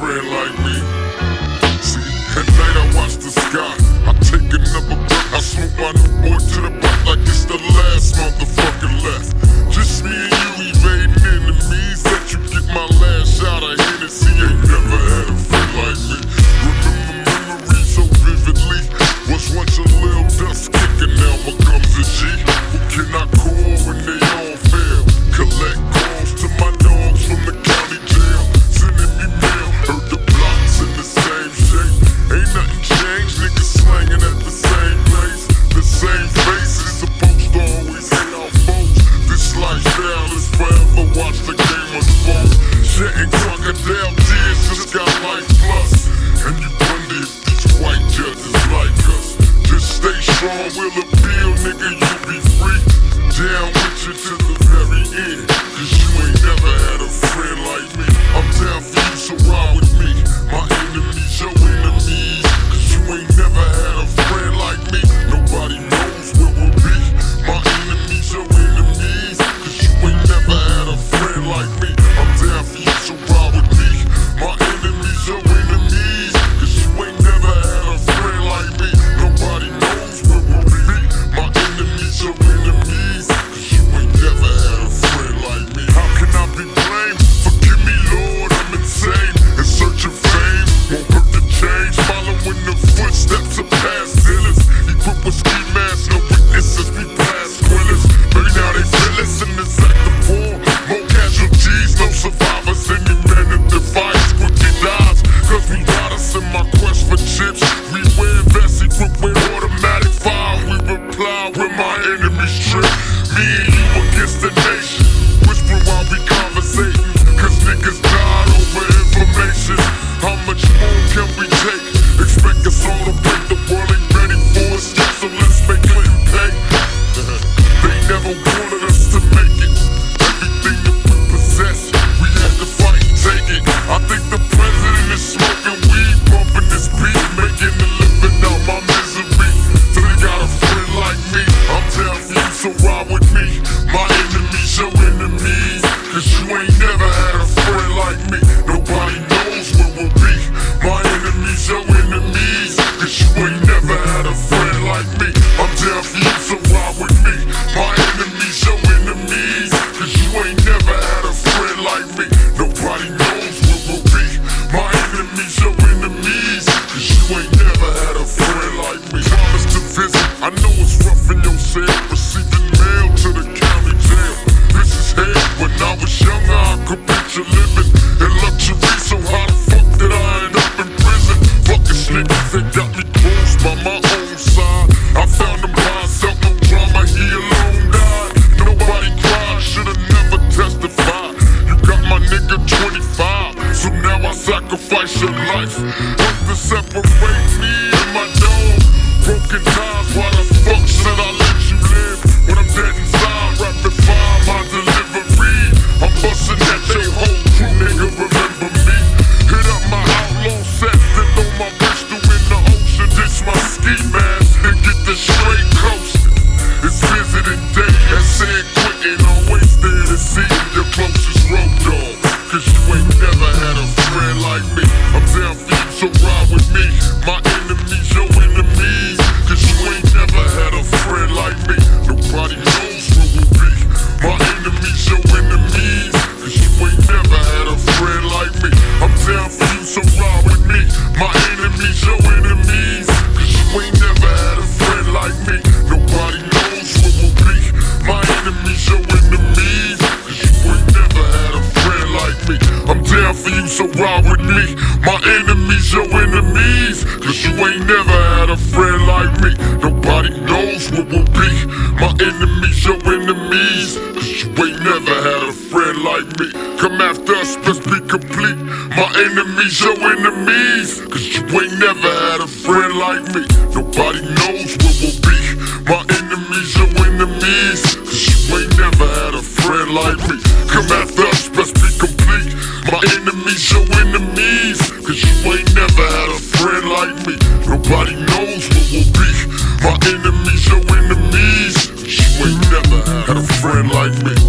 friend like me. Front wheel appeal, nigga, never wanted us to had a friend like me. Promised to visit, I know it's rough in your cell. Receiving mail to the county jail. This is hell. When I was younger, I could picture living. fucking time. My enemies, your enemies. Cause you ain't never had a friend like me. Nobody knows what will be. My enemies, your enemies. Cause you ain't never had a friend like me. Come after us, let's be complete. My enemies, your enemies. Cause you ain't never had a friend like me. Nobody knows Nobody knows what we'll be. My enemies, your enemies. But you ain't never had a friend like me.